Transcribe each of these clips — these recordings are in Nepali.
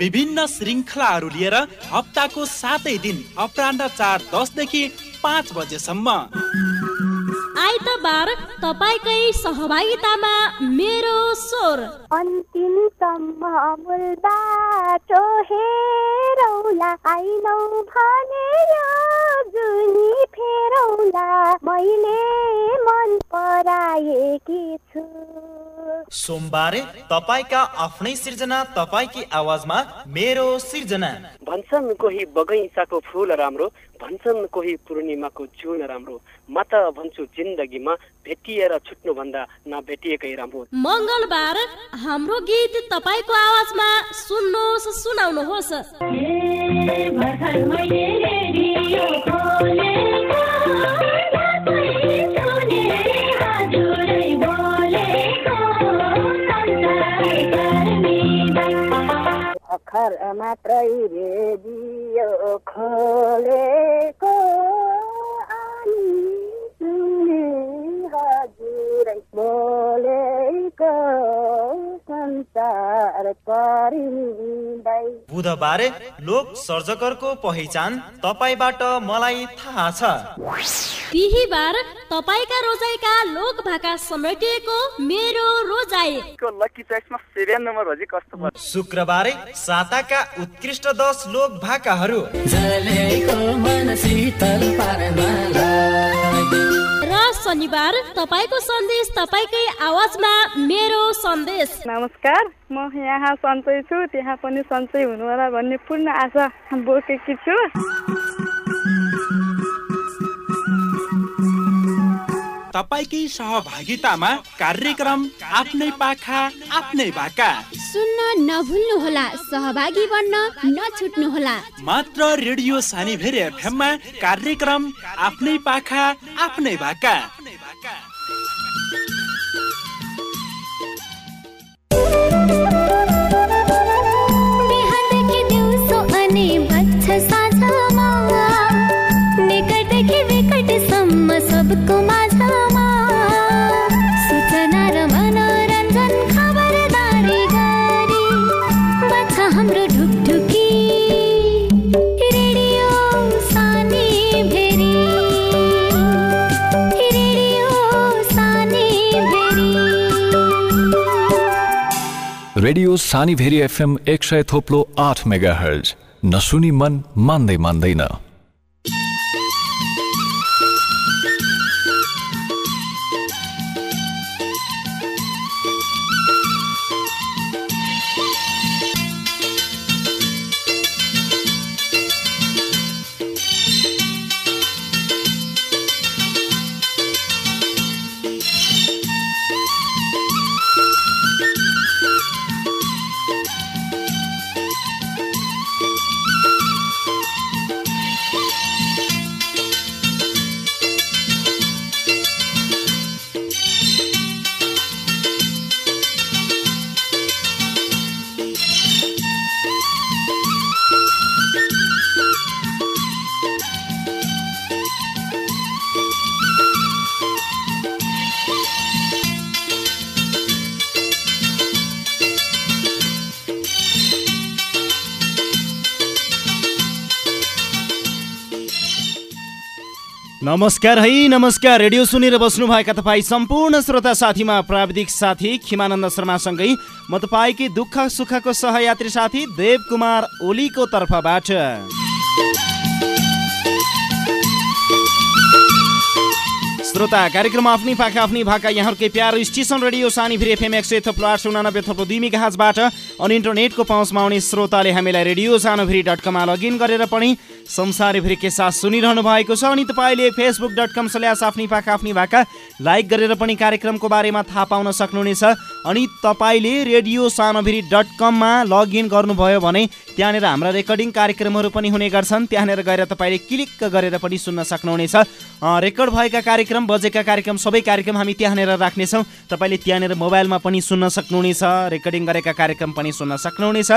विभिन्न श्रृङ्खलाहरू लिएर हप्ताको सातै दिन अपरान्ह चार दसदेखि पाँच बजेसम्म। आइतबार तपाईँकै सहभागितामा मेरो स्वर। अन्तिमसम्म मूल बाटो हेरौला आइनौ भने जुनी फेरौला। मैले मन पराएकी छु। सोमबारे तपाईँका आफ्नै सिर्जना तपाईँकी आवाजमा मेरो सिर्जना। भन्छन् कोही बगैँचाको फुल राम्रो भन्छन् कोही पूर्णिमाको जुन राम्रो। म त भन्छु जिन्दगीमा भेटिएर छुट्नुभन्दा नभेटिएकै राम्रो। मङ्गलबार हाम्रो गीत तपाईँको आवाजमा सुन्नुहोस् सुनाउनुहोस्। अखर मात्रै रेडियो खोलेको अनि हजुरै बोलेको संसार परिँदै बुधबारे लोक सर्जकरको पहिचान तपाईँबाट मलाई थाहा छ। बिहिबार तपाईँका रोजाइका लोक भाका समेटिएको मेरो रोजाइ। लकी च्याक्समा सिरियल नम्बर हो कस्तो भयो? शुक्रबारे साताका उत्कृष्ट दश लोक भाकाहरू। र शनिबार तपाईँको सन्देश तपाईँकै आवाजमा मेरो सन्देश। नमस्कार म यहाँ सन्चै छु त्यहाँ पनि सन्चै हुनु होला भन्ने पूर्ण आशा बोकेकी छु। तपाईँकै सहभागितामा कार्यक्रम आफ्नै पाखा आफ्नै भाका सुन्न नभुल्नुहोला सहभागी बन्न नछुट्नुहोला। मात्र रेडियो सानी भेरे एफएममा कार्यक्रम आफ्नै पाखा आफ्नै बच्छ साँझमा। निकटदेखि विकटसम्म सबको माझमा रेडियो सानीभेरी एफएम एक सय थोप्लो आठ मेगा हर्ज नसुनी मन मान्दै मान्दैन। नमस्कार है नमस्कार। रेडियो सुनेर बस्नुभएका तपाईँ सम्पूर्ण श्रोता साथीमा प्राविधिक साथी खिमानन्द शर्मासँगै म तपाईँकै दुःख सुखको सहयात्री साथी देव कुमार ओलीको तर्फबाट। श्रोता कार्यक्रम आफ्नै पाखा आफ्नै भाका। यहाँहरूकै प्यारो स्टेसन रेडियो सानी भिर एफएम एक सय थप्लो आठ सय उनानब्बे थप्लो दुई मेगाजबाट अनि इन्टरनेटको पहुँचमा आउने श्रोताले हामीलाई रेडियो सानोभिरी डट कममा लगइन गरेर पनि संसारभरि के साथ सुनिरहनु भएको छ। अनि तपाईँले फेसबुक डट कम स्ल्यास आफ्नै पाखा आफ्नै भाका लाइक गरेर पनि कार्यक्रमको बारेमा थाहा पाउन सक्नुहुनेछ। अनि तपाईँले रेडियो सानोभिरी डट कममा लगइन गर्नुभयो भने त्यहाँनिर हाम्रा रेकर्डिङ कार्यक्रमहरू पनि हुने गर्छन्। त्यहाँनिर गएर तपाईँले क्लिक गरेर पनि सुन्न सक्नुहुनेछ। रेकर्ड भएका कार्यक्रम बजेका कार्यक्रम सबै कार्यक्रम हामी त्यहाँनिर राख्नेछौँ। तपाईँले त्यहाँनिर मोबाइलमा पनि सुन्न सक्नुहुनेछ रेकर्डिङ गरेका कार्यक्रम पनि सुन्न सक्नुहुनेछ।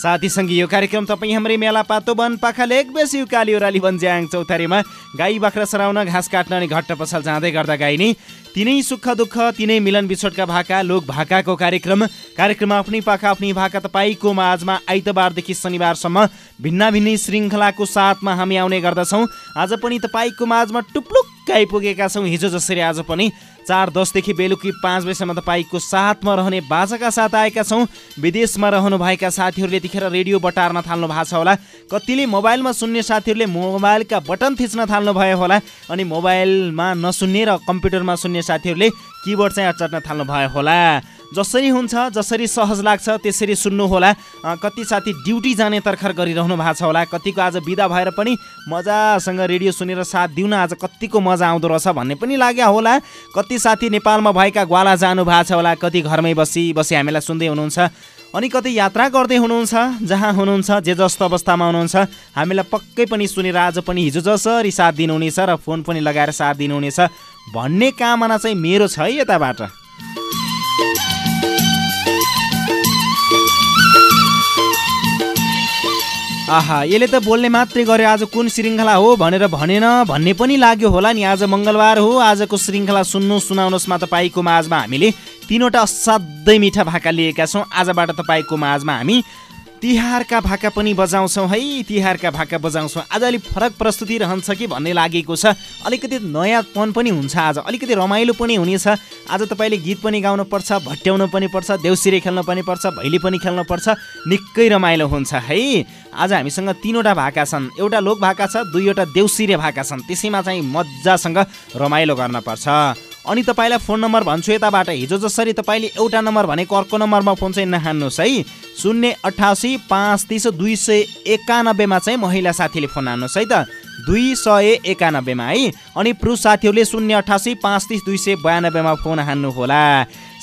साथीसँग यो कार्यक्रम तपाईँ हाम्रै मेला पातो वन पाखा लेक बेसी उकाली ओराली वन ज्याङ चौतारीमा गाई बाख्रा सराउन घाँस काट्न अनि घट्ट पसल जाँदै गर्दा गाइने तिनै सुख दुःख तिनै मिलन बिछोडका भाका लोक भाकाको कार्यक्रम। कार्यक्रममा आफ्नै पाखा आफ्नै भाका तपाईँको माझमा आइतबारदेखि शनिबारसम्म भिन्न भिन्नै श्रृङ्खलाको साथमा हामी आउने गर्दछौँ। आज पनि तपाईँको माझमा टुप्लुक्क आइपुगेका छौँ। हिजो जसरी आज पनि चार दसदेखि बेलुकी पाँच बजीसम्म तपाईँको साथमा रहने बाजाका साथ आएका छौँ। विदेशमा रहनुभएका साथीहरूले यतिखेर रेडियो बटार्न थाल्नु भएको छ होला। कतिले मोबाइलमा सुन्ने साथीहरूले मोबाइलका बटन थिच्न थाल्नु भयो होला अनि मोबाइलमा नसुन्ने र कम्प्युटरमा सुन्ने साथीहरूले किबोर्ड चाहिँ अचाट्न थाल्नु भयो होला। जसरी हुन्छ जसरी सहज लाग्छ त्यसरी सुन्नुहोला कति साथी ड्युटी जाने तर्खर गरिरहनु भएको छ होला। कतिको आज बिदा भएर पनि मजासँग रेडियो सुनेर साथ दिउन आज कतिको मजा आउँदो रहेछ भन्ने पनि लाग्यो होला। कति साथी नेपालमा भएका ग्वाला जानु भएको छ होला। कति घरमै बसी बसी हामीलाई सुन्दै हुनुहुन्छ। अनि कतै यात्रा गर्दै हुनुहुन्छ जहाँ हुनुहुन्छ जे जस्तो अवस्थामा हुनुहुन्छ। हामीलाई पक्कै पनि सुनेर आज पनि हिजो जसरी साथ दिनुहुनेछ र फोन पनि लगाएर साथ दिनुहुनेछ। भन्ने कामना चाहिँ मेरो छ है यताबाट। आहा यसले त बोल्ने मात्रै गर्यो आज कुन श्रृङ्खला हो भनेर भनेन भन्ने पनि लाग्यो होला नि। आज मङ्गलबार हो आजको श्रृङ्खला सुन्नु सुनाउनुहोस् मा तपाईँको माझमा हामीले। तिनवटा असाध्यै मिठा भाका लिएका छौँ। आजबाट तपाईँको माझमा हामी तिहारका भाका पनि बजाउँछौँ है? तिहारका भाका बजाउँछौँ। आज अलिक फरक प्रस्तुति रहन्छ कि भन्ने लागेको छ। अलिकति नयाँपन पनि हुन्छ आज। अलिकति रमाइलो पनि हुनेछ। आज तपाईँले गीत पनि गाउनुपर्छ भट्याउनु पनि पर्छ देउसिरे खेल्नु पनि पर्छ भैली पनि खेल्नु पर्छ। निकै रमाइलो हुन्छ है? आज हामीसँग तिनवटा भाका छन्। एउटा लोक भाका छ दुईवटा देउसिरे भाका छन्। त्यसैमा चाहिँ मजासँग रमाइलो गर्नुपर्छ अनि तपाईँलाई फोन नम्बर भन्छु यताबाट। हिजो जसरी तपाईँले एउटा नम्बर भनेको अर्को नम्बरमा फोन चाहिँ नहान्नुहोस् है। शून्य अठासी पाँच तिस दुई सय एकानब्बेमा चाहिँ महिला साथीले फोन हान्नुहोस् है त। दुई सय एकानब्बेमा है। अनि पुरुष साथीहरूले शून्य अठासी पाँच तिस दुई सय बयानब्बेमा फोन हान्नुहोला।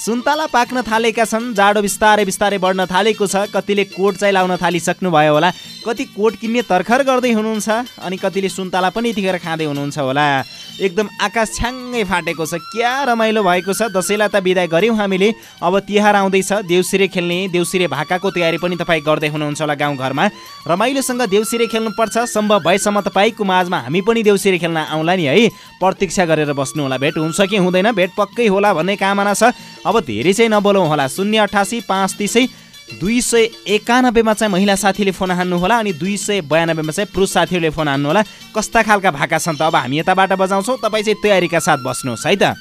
सुन्तला पाक्न थालेका छन् जाडो बिस्तारै बिस्तारै बढ्न थालेको छ। कतिले कोट चाहिँ लाउन थालिसक्नु भयो होला। कति कोट किन्ने तर्खर गर्दै हुनुहुन्छ अनि कतिले सुन्तला पनि यतिखेर खाँदै हुनुहुन्छ होला। एकदम आकाश छ्याङ्गै फाटेको छ। क्या रमाइलो भएको छ। दसैँलाई त बिदाय गऱ्यौँ हामीले। अब तिहार आउँदैछ। देउसिरे खेल्ने देउसिरे भाकाको तयारी पनि तपाईँ गर्दै हुनुहुन्छ होला गाउँघरमा। रमाइलोसँग देउसिरे खेल्नुपर्छ। सम्भव भएसम्म तपाईँको माझमा हामी पनि देउसिरे खेल्न आउँला नि है। प्रतीक्षा गरेर बस्नु होला। भेट हुन्छ कि हुँदैन। भेट पक्कै होला भन्ने कामना छ। धेरै चाहिँ नबोलौँ होला। शून्य अठासी पाँच तिसै दुई सय एकानब्बेमा चाहिँ महिला साथीले फोन हान्नु होला अनि दुई सय बयानब्बेमा चाहिँ पुरुष साथीहरूले फोन हान्नु होला। कस्ता खालका भाका छन् त? अब हामी यताबाट बजाउँछौँ। तपाईँ चाहिँ तयारीका साथ बस्नुहोस् है त।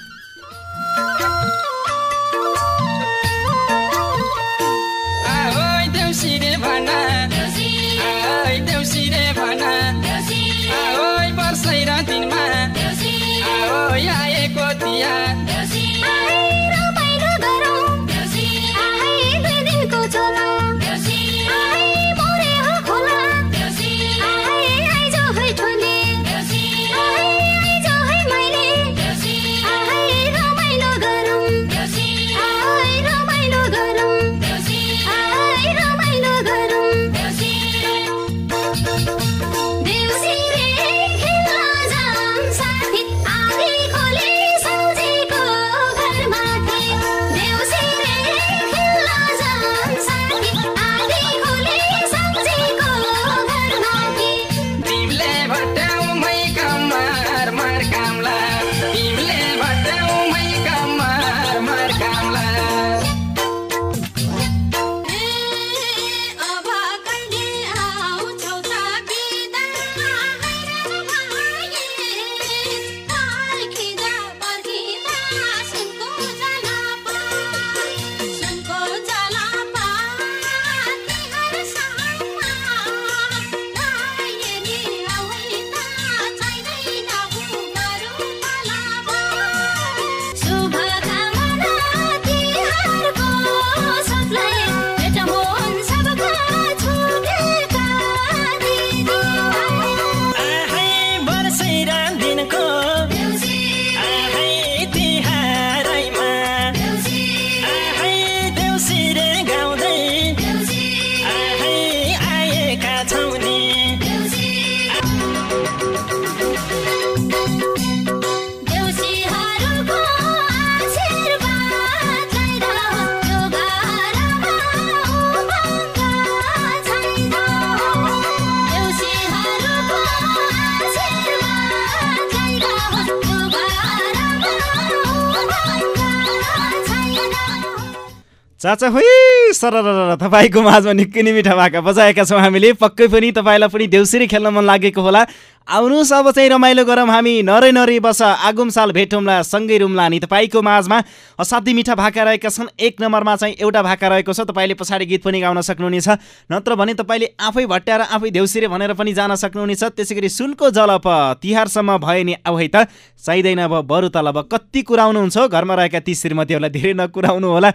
चाचा होइ सर तपाईँको माझमा निकै नै मिठा भाका बजाएका छौँ हामीले। पक्कै पनि तपाईँलाई पनि देउसिरी खेल्न मन लागेको होला। आउनुहोस् अब चाहिँ रमाइलो गरौँ हामी। नरै नरै बस आगुम साल भेटौँला सँगै रुम्ला अनि तपाईँको माझमा असाध्यै मिठा भाका रहेका छन्। एक नम्बरमा चाहिँ एउटा भाका रहेको छ। तपाईँले पछाडि गीत पनि गाउन सक्नुहुनेछ। नत्र भने तपाईँले आफै भट्ट्याएर आफै देउसिरे भनेर पनि जान सक्नुहुनेछ। त्यसै गरी सुनको जलप तिहारसम्म भयो नि आऊ है त। चाहिँदैन अब बरु तल अब कति कुराउनुहुन्छ। घरमा रहेका ती श्रीमतीहरूलाई धेरै नकुराउनु होला।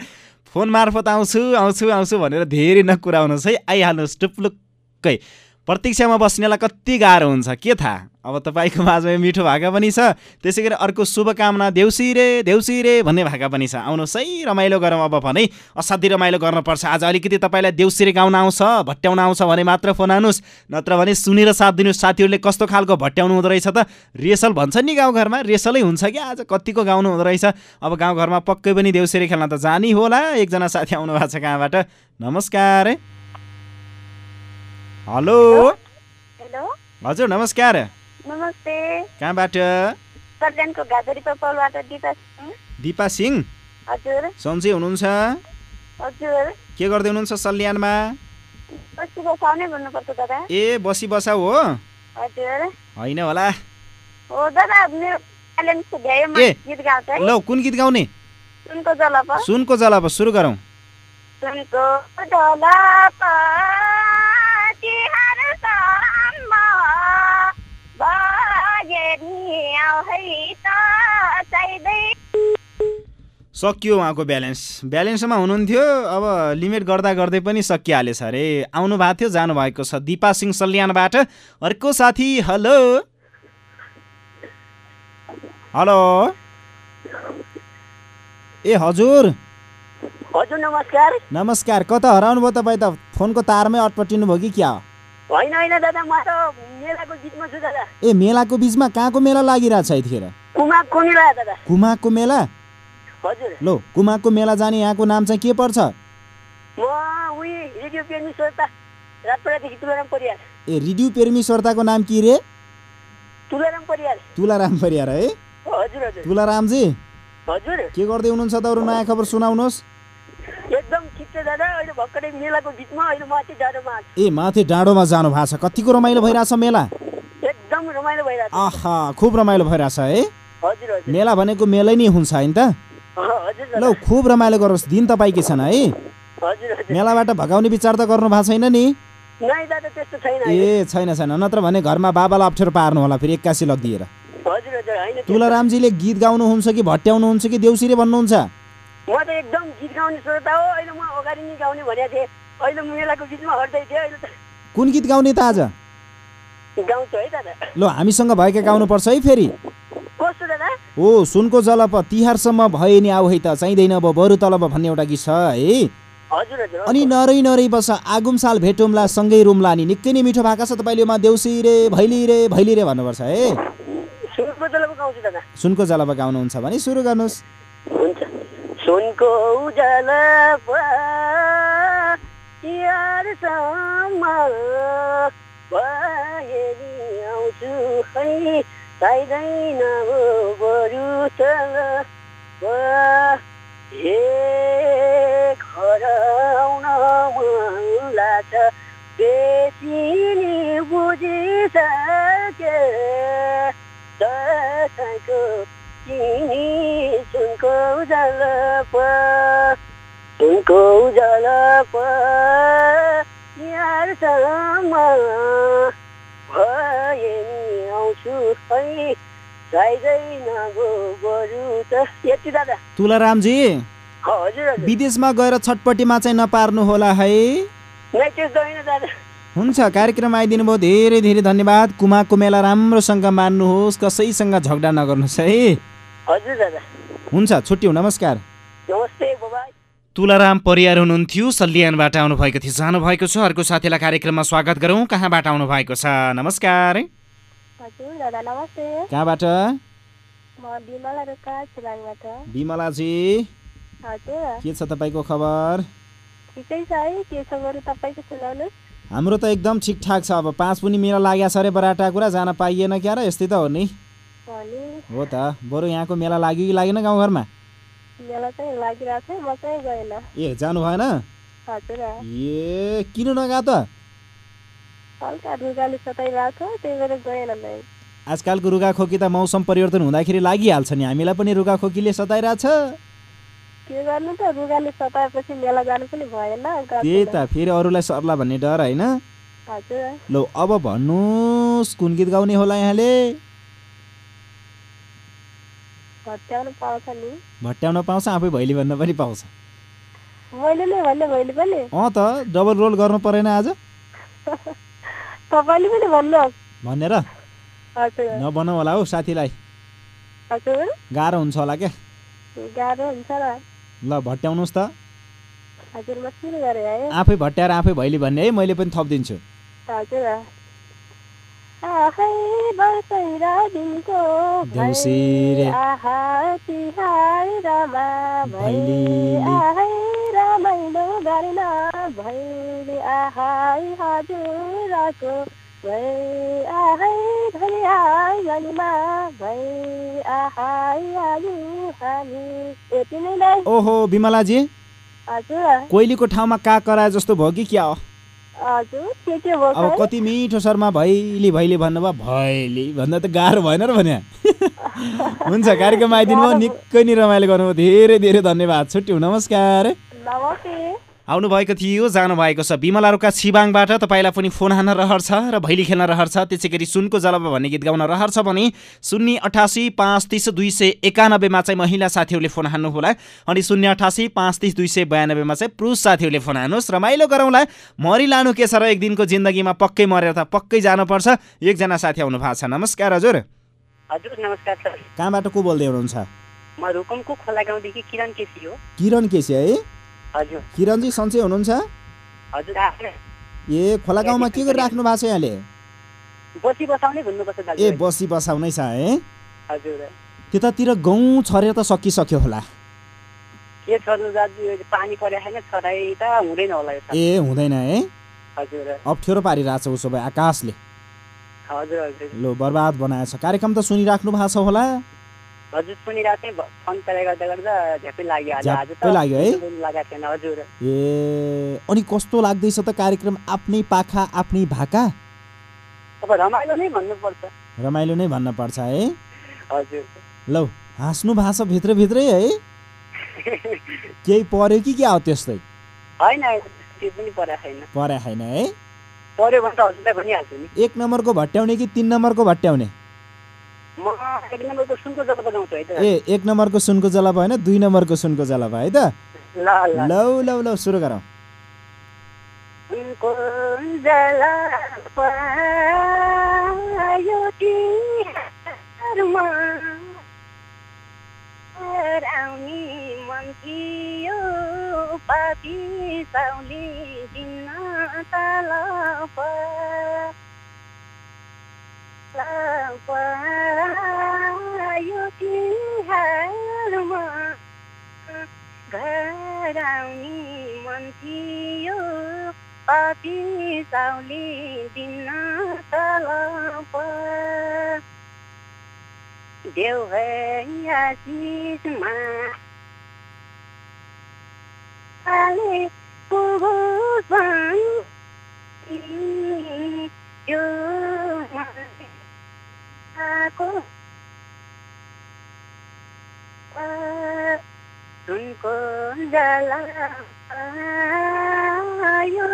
फोन मार्फत आउँछु आउँछु आउँछु भनेर धेरै नकुराउनुहोस् है। आइहाल्नुहोस् टुप्लुक्कै। प्रतीक्षामा बस्नेलाई कति गाह्रो हुन्छ के थाहा? अब तपाईँको माझमा मिठो भाका पनि छ। त्यसै गरी अर्को शुभकामना देउसिरे देउसिरे भन्ने भाका पनि छ। आउनुहोस् है रमाइलो गरौँ अब भने। असाध्यै रमाइलो गर्नुपर्छ। आज अलिकति तपाईँलाई देउसिरे गाउन आउँछ भट्ट्याउन आउँछ भने मात्र फोन आउनुहोस्। नत्र भने सुनेर साथ दिनुहोस्। साथीहरूले कस्तो खालको भट्ट्याउनु हुँदो रहेछ त? रेसल भन्छ नि गाउँघरमा रेसलै हुन्छ कि आज कतिको गाउनु हुँदो रहेछ? अब गाउँघरमा पक्कै पनि देउसिरे खेल्न त जानी होला। एकजना साथी आउनु भएको छ कहाँबाट? नमस्कार हेलो। हेलो। हजुर नमस्कार। नमस्ते। कहाँबाट? गाजरी दिपा सिंह। दिपा सिंह? हजुर। सन्चै हुनुहुन्छ? हजुर। के गर्दै हुनुहुन्छ सल्यानमा? बसी बसाउने भन्नुपर्छ दादा। ए बसी बसा हो? हजुर। होइन होला। हो दादा मेरो ट्यालेन्ट भ्यायो ए, गीत गाउँछ है ल कुन गीत गाउने? सुनको जलप। सुनको जलाप सुरु गरौँ। सुनको जलप। सकियो उहाँको ब्यालेन्स। ब्यालेन्समा हुनुहुन्थ्यो अब लिमिट गर्दा गर्दै पनि सकिहालेछ अरे। आउनु भएको थियो जानुभएको छ। दिपा सिंह सल्यानबाट। अर्को साथी हेलो। हेलो। ए हजुर। हजुर नमस्कार। नमस्कार कता हराउनु भयो तपाईँ त? फोनको तारमै अटपटिनु भयो कि क्या? होइन होइन दादा म त मेलाको गीतमा छु दादा। ए मेलाको बिचमा कहाँको मेला लागिरहेछ यतिखेर? कुमा कुमिला दादा। कुमाको मेला? हजुर। लो कुमाको मेला जाने यहाँको नाम चाहिँ के पर्छ? म उही रेडियो प्रेमी श्रोता रातपाडादेखि तुलाराम परियार। ए रिड्यु पेर्मिश्वरताको नाम के रे? तुलाराम परियार। तुलाराम परियार है? हजुर हजुर। तुलारामजी? हजुर। के गर्दै हुनुहुन्छ त अरू नयाँ खबर सुनाउनुहोस्। छ दादा अहिले भर्खरै मेलाको अहिले माथि ए माथि डाँडोमा जानु भएको छ कतिको रमाइलो भइरहेछ मेला। एकदम रमाइलो भइरहेको आहा खुब रमाइलो भइरहेछ है। हजुर हजुर। मेला भनेको मेलै नै हुन्छ होइन त? ल खुब रमाइलो गरोस्। दिन तपाईँकै छन् है। मेलाबाट भगाउने विचार त गर्नु भएको छैन नि ए छैन छैन। नत्र भने घरमा बाबालाई अप्ठ्यारो पार्नु होला फेरि एक्कासी लगिदिएर। तुलारामजीले गीत गाउनुहुन्छ कि भट्ट्याउनुहुन्छ कि देउसिरे भन्नुहुन्छ? म त एकदम गीत गाउने श्रोता हो। अहिले म अगाडि नै गाउने भनेको थिएँ। अहिले मेलाको गीतमा हट्दै थिएँ। अहिले त कुन गीत गाउने त आज? गाउँछु है दादा। ल हामीसँग भएका गाउनुपर्छ है फेरि। कस्तो दादा? ओ सुनको जलप तिहारसम्म भए नि आऊ है त। चाहिँदैन अब बरु तलब भन्ने एउटा गीत छ है। अनि नरै नरै बस आगुम साल भेटौँला सँगै रुम्ला नि। निकै नै मिठो भएको छ तपाईँले योमा देउसी रे भैली रे भैली रे भन्नुपर्छ है। सुनको जलप गाउनुहुन्छ भने सुरु गर्नुहोस्। हुन्छ। सुनको जलप तिहारसम्म आउँछु है चाहिँदैन हो बरु खराउन मन लाग्छ बेसी नि बुझिसके दसैँको सुनको जलप सुनको तिहारसम्म भए नि आउँछु है तुलारामजी विदेशमा गएर छटपट्टिमा चाहिँ नपार्नु होला है हुन्छ कार्यक्रम आइदिनु भयो धेरै धेरै धन्यवाद कुमाको मेला राम्रोसँग मान्नुहोस् कसैसँग झगडा नगर्नुहोस् है हजुर दादा। हुन्छ छुट्यौँ नमस्कार। नमस्ते तुलाराम परियार हुनुहुन्थ्यो सल्यानबाट आउनुभएको थियो जानुभएको छ अर्को साथीलाई कार्यक्रममा स्वागत गरौँ कहाँबाट आउनुभएको छ? नमस्कार। कहाँबाट? बिमलाजी। के छ तपाईँको खबर? हाम्रो त एकदम ठिकठाक छ अब पाँच पनि मेला लागेको छ अरे बराटा कुरा जान पाइएन क्या र यस्तै त हो नि। हो त बरु यहाँको मेला लाग्यो कि लागेन गाउँघरमा? ए जानु भएन? ए किन नगा त आजकलको रुगाखोकी त मौसम परिवर्तन हुँदाखेरि लागिहाल्छ नि हामीलाई पनि रुगाखोकीले सताइरहेछ। त्यही त। फेरि अरूलाई सर्ला भन्ने डर होइन। लौ अब भन्नुहोस् कुन गीत गाउने होला यहाँले? भट्याउनु पाउँछ आफै भैली भन्न पनि? पाउँछ अँ त डबल रोल गर्नु परेन आज। भनेर। नबनाऊ होला हौ साथीलाई। गाह्रो हुन्छ होला क्या। ल भट्याउनुहोस् त। आफै भट्याएर आफै भैली भन्ने है मैले पनि थपिदिन्छु। रमाइलो गरेन भैली आहाई हजुरको भै गलीमा भै आहाई आलु हामी यति नै नै ओहो विमलाजी हजुर। कोइलीको ठाउँमा काग कराए जस्तो भयो कि क्या हो? अब? कति मिठो शर्मा भैली भैली भन्नुभयो भैली भन्दा त गाह्रो भएन र भने। हुन्छ कार्यक्रम आइदिनु भयो निकै नै रमाइलो गर्नुभयो धेरै धेरै धन्यवाद छुट्यौँ नमस्कार। नमस्ते। आउनुभएको थियो जानुभएको छ। विमलारुका छिबाङबाट तपाईँलाई पनि फोन हान्न रहर छ र भैली खेल्न रहर छ त्यसै गरी सुनको जलवा भन्ने गीत गाउन रहर छ भने शून्य अठासी पाँच तिस दुई सय एकानब्बेमा चाहिँ महिला साथीहरूले फोन हान्नुहोला। अनि शून्य अठासी पाँच तिस दुई सय बयानब्बेमा चाहिँ पुरुष साथीहरूले फोन हान्नुहोस्। रमाइलो गरौँला। मरि लानु के छ र एक दिनको जिन्दगीमा पक्कै मरेर त पक्कै जानुपर्छ। एकजना साथी आउनु भएको छ। नमस्कार हजुर। हजुर नमस्कार सर। कहाँबाट को बोल्दै हुनुहुन्छ? म रुकुमको खोला गाउँदेखि किरण केसी हो। किरण केसी है? हजुर। किरणजी सन्चै हुनुहुन्छ? हजुर। ए खोला गाउँमा के गरिराख्नु भएको छ यहाँले? बसी बसाउने ए बसी बसाउनै छ है? हजुर। त्यतातिर गहुँ छरेर त सकिसक्यो होला। के दाजु यो पानी परेको छैन छराइ त हुँदैन होला। ए हुँदैन है? हजुर। अप्ठ्यारो पारिरहेछ उसो भए आकाशले। हजुर हजुर। लो बर्बाद बनाएछ। कार्यक्रम त सुनिराख्नु भएको छ होला। हजुर सुनिरहेको थिएँ। भ- फोन तले गर्दा गर्दा झ्यापै लाग्यो। आज झ्याप्पै लाग्यो है? लगाएको थिएन हजुर। ए अनि कस्तो लाग्दैछ त कार्यक्रम? आफ्नै पाखा आफ्नै भाका? अब रमाइलो नै भन्नुपर्छ। रमाइलो नै भन्न पर्छ है? हजुर। लौ हाँस्नु छ भित्रभित्रै है? केही पर्यो कि क्या हो त्यस्तै? होइन परेको छैन। है? पऱ्यो भने त हजुरलाई भनिहाल्छु नि। एक नम्बरको भट्याउने कि तिन नम्बरको भट्याउने ए एक नम्बरको सुनको जलप होइन दुई नम्बरको सुनको जलप है त? ल ल। लौ सुरु गरौँ। पापी साउली दिन तलप तलप यो तिहारमा घर आउने मन थियो पापी साउली दिन तलप देउ आशिषमा सुनको जला यो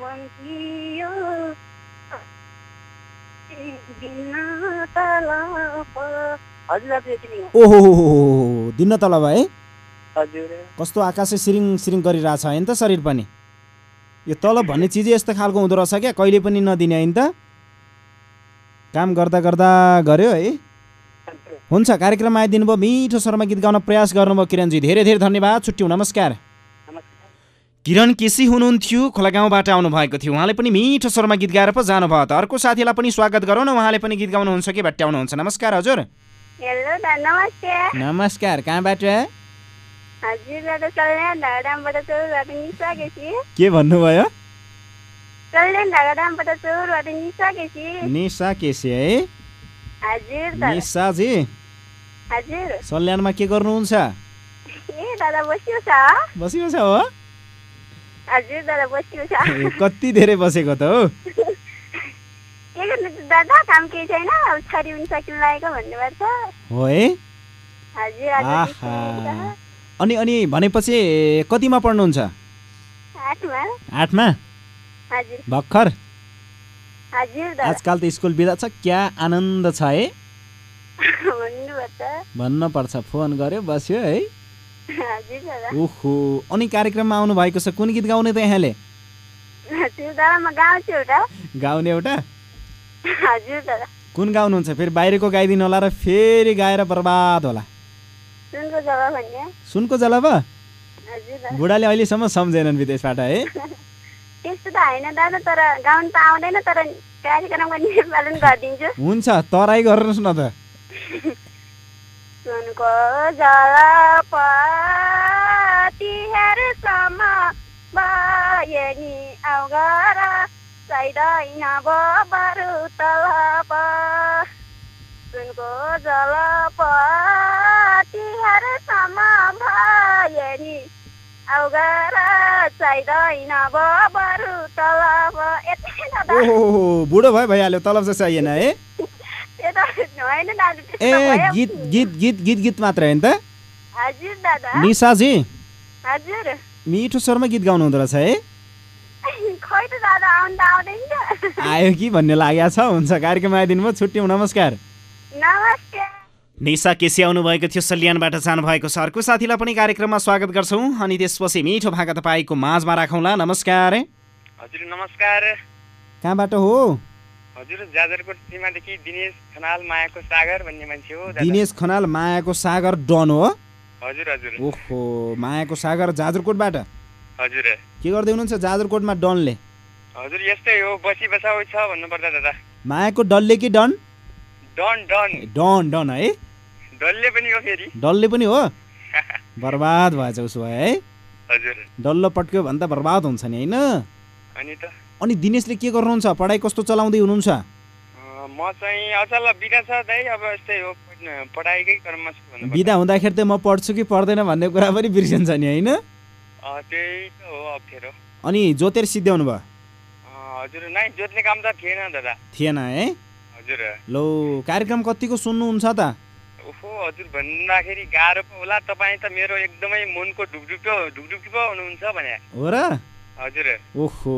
मन थियो दिन तलप हजुर दाजु यति नै हो ओहो दिन तलब है हजुर कस्तो आकाशे सिरिङ सिरिङ गरिरहेछ होइन त शरीर पनि? यो तलब भन्ने चिज यस्तो खालको हुँदो रहेछ क्या? कहिले पनि नदिने होइन त। काम गर्दा गर्दा गऱ्यो है। हुन्छ कार्यक्रममा आइदिनु भयो मिठो स्वरमा गीत गाउन प्रयास गर्नुभयो किरणजी। धेरै धेरै धन्यवाद। छुट्यौँ नमस्कार। किरण केसी हुनुहुन्थ्यो खोला गाउँबाट आउनुभएको थियो। उहाँले पनि मिठो स्वरमा गीत गाएर पो जानुभयो त। अर्को साथीलाई पनि स्वागत गरौँ न। उहाँले पनि गीत गाउनुहुन्छ कि? भट्ट्याउनुहुन्छ। नमस्कार हजुर। नमस्कार। कहाँबाट? के? भन्नुभयो? केसी है। निसाजी सल्यानमा के गर्नुहुन्छ? बसियो छ? हो। कति धेरै बसेको त हो। हो है। अनि अनि भनेपछि कतिमा पढ्नुहुन्छ? आठमा। भर्खर? आजकल त स्कुल बिदा छ क्या आनन्द छ है? भन्नुपर्छ। फोन गर्यो बस्यो है? ओहो अनि कार्यक्रममा आउनु भएको छ कुन गीत गाउने त यहाँले? गाउने एउटा? कुन गाउनुहुन्छ? फेरि बाहिरको गाइदिनु होला र फेरि गाएर बर्बाद होला। सुनको जलाब बुढाले अहिलेसम्म सम्झेनन् विदेशबाट है? त्यस्तो त होइन दादा तर गाउनु त आउँदैन तर कार्यक्रमको निर्पालन गरिदिन्छु। हुन्छ तराई गर्नुहोस् न त। सुनको जलपति हेरसम्म चाहिँदैन बरु तलब सुनको जलपति हेरसम्म भए नि आउगर चाहिँदैन बरु तलब। यति दादा ओहो बुढो भयो भइहाल्यो तलब चाहिँ चाहिएन है? ए। गीत गीत गीत गीत गीत मात्र होइन त? निसाजी। हजुर। मिठो स्वरमा गीत गाउनु हुँदो रहेछ है? खै त दादा आउनु त आउँदैन त आयो कि भन्ने लागेको छ हुन्छ कार्यक्रम आइदिनु भयो छुट्यौँ नमस्कार। निसा केसी आउनु भएको थियो सल्यानबाट जानुभएको छ। अर्को साथीलाई पनि कार्यक्रममा स्वागत गर्छौँ। अनि त्यसपछि मिठो भाका तपाईँको माझमा राखौँला। नमस्कार। हजुर नमस्कार। कहाँबाट हो? हजुर जाजरकोट सीमादेखि दिनेश खनाल मायाको सागर भन्ने मान्छे हो। दिनेश खनाल मायाको सागर डन हो? हजुर हजुर। ओहो मायाको सागर जाजरकोटबाट? हजुर। के गर्दै हुनुहुन्छ जाजरकोटमा डनले? हजुर यस्तै हो बसी बसाउ छ भन्नुपर्दा दादा। मायाको डल्ले कि डन? डन डन। डन डन है? डल्ले पनि हो फेरि। डल्ले पनि हो? बर्बाद भएछ उसो भए है? हजुर। डल्लो पट्क्यो भने त बर्बाद हुन्छ नि होइन? अनि त? अनि दिनेशले के गर्नुहुन्छ? पढाइ कस्तो चलाउँदै हुनुहुन्छ? म चाहिँ अचल बिदा छ दाइ अब यस्तै हो पढाइकै क्रममा छु बिदा हुँदाखेरि त म पढ्छु कि पढ्दैन भन्ने कुरा पनि बिर्सिन्छ नि होइन? त्यही त हो अप्ठ्यारो अनि जोतेर सिद्ध्याउनु भयो हजुर नाइ जोत्ने काम त थिएन दादा। थिएन है? लो कार्यक्रम कतिको सुन्नुहुन्छ त? ओहो हजुर भन्दाखेरि गाह्रो पो होला। तपाईँ त मेरो एकदमै मनको ढुकढुक ढुकढुकी पो हुनुहुन्छ भने। हो र? हजुर। ओहो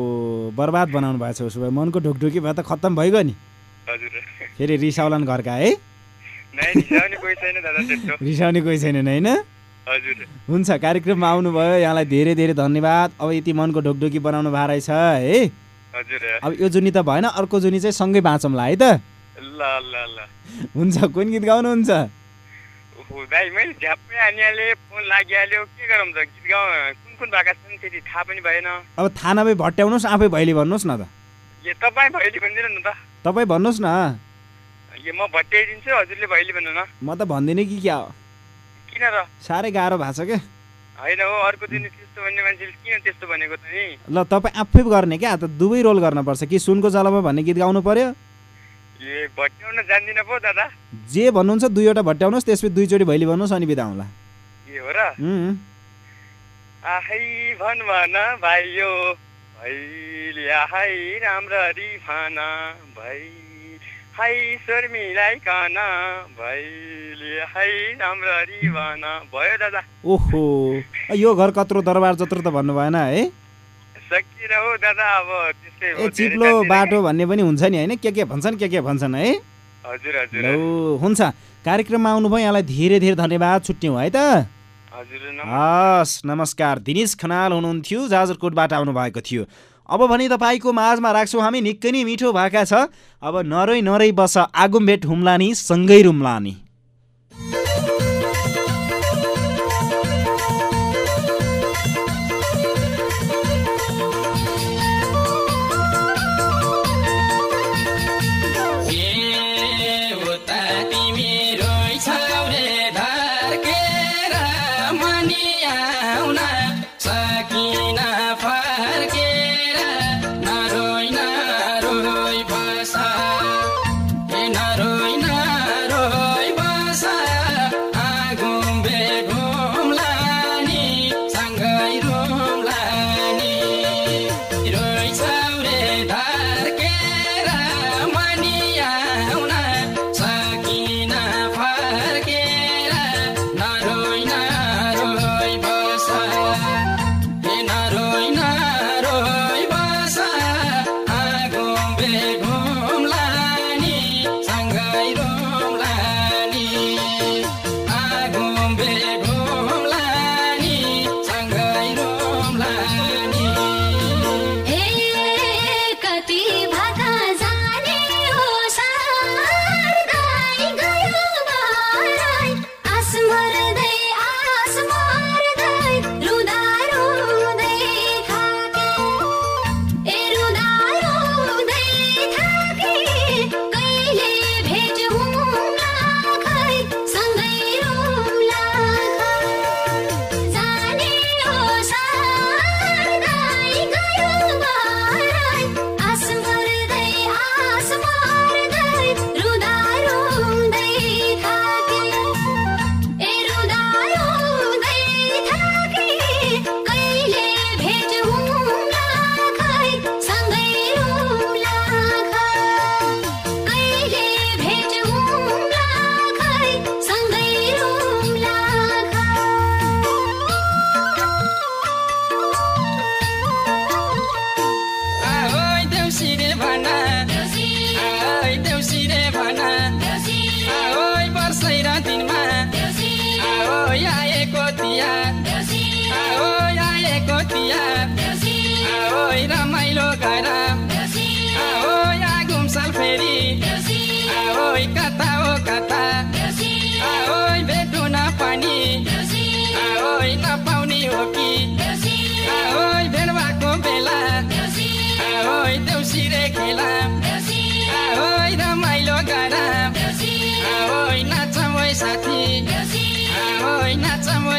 बर्बाद बनाउनु भएको छ उसो भए। मनको ढुकढुकी भए त खत्तम भइगयो नि। हजुर। फेरि रिसाउलान् घरका है? रिसाउने कोही छैन दादा त्यस्तो। रिसाउने कोही छैनन् होइन? हजुर। हुन्छ कार्यक्रममा आउनुभयो। यहाँलाई धेरै धेरै धन्यवाद। अब यति मनको ढोकढोकी बनाउनु भएको रहेछ है? हजुर। अब यो जुनी त भएन अर्को जुनी चाहिँ सँगै बाँचौँला है त? ल ल ल। हुन्छ कुन गीत गाउनुहुन्छ? ओहो दाइ मैले झ्याप्पै हानिहालेँ फोन लागिहाल्यो के गरौँ त? गीत गाउँ कुन कुन भएका छन् फेरि थाहा पनि भएन। अब थाहा नभए भट्याउनुहोस् आफै भैली भन्नुहोस् न त। ए तपाईँ भैली भनिदिनु न त। तपाईँ भन्नुहोस् न। ए म भट्याइदिन्छु हजुरले भैली भन्नु न। म त भन्दिनँ कि क्या? हो किन र? साह्रै गाह्रो भएको छ क्या होइन हो अर्को दिन त्यस्तो भन्ने मान्छेले किन त्यस्तो भनेको त नि? ल तपाईँ आफै गर्ने क्या? त दुवै रोल गर्नुपर्छ कि? सुनको जलमा भन्ने गीत गाउनु पर्यो? ए भट्याउन जान्दिनँ पो दादा। जे भन्नुहुन्छ दुईवटा भट्याउनुहोस् त्यसपछि दुईचोटि भैली भन्नुहोस् अनि बिदा हुँला। ए हो र? आहै भन भन भाइयो भैले आहै राम्ररी भन भै हाई स्वर मिलाइकन भैले हाई राम्ररी भन। भयो दादा। ओहो। यो घर कत्रो दरबार जत्रो त भन्नु भएन है? ए चिप्लो बाटो भन्ने पनि हुन्छ नि होइन? के के भन्छन् के के भन्छन् है। हजुर हजुर हुन्छ। कार्यक्रममा आउनुभयो यहाँलाई धेरै धेरै धन्यवाद छुट्यौँ है त? हस् नमस्कार। दिनेश खनाल हुनुहुन्थ्यो जाजरकोटबाट आउनुभएको थियो। अब भने तपाईँको माझमा राख्छौँ हामी निकै नै मिठो भएका छ। अब नरै नरै बस आगुम्बेट हुम्लानी सँगै रुम्लानी।